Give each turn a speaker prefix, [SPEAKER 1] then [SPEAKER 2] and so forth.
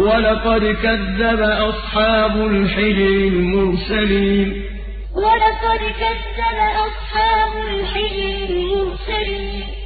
[SPEAKER 1] وَلَقَدْ كَذَّبَ أَصْحَابُ الْحِجْرِ الْمُرْسَلِينَ. وَلَقَدْ كَذَّبَ أَصْحَابُ